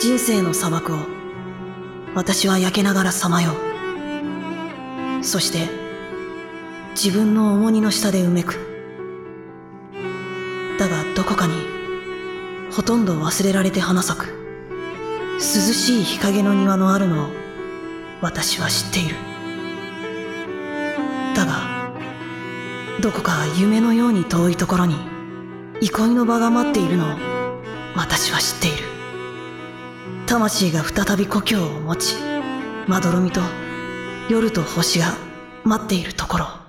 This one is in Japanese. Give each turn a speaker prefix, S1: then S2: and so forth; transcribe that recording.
S1: 人生の砂漠を私は焼けながらさまよう。そして自分の重荷の下でうめく。だがどこかにほとんど忘れられて花咲く。涼しい日陰の庭のあるのを私は知っている。だがどこか夢のように遠いところに憩いの場が待っているのを私は知っている。魂が再び故郷を持ちまどろみと夜と星が待っているところ。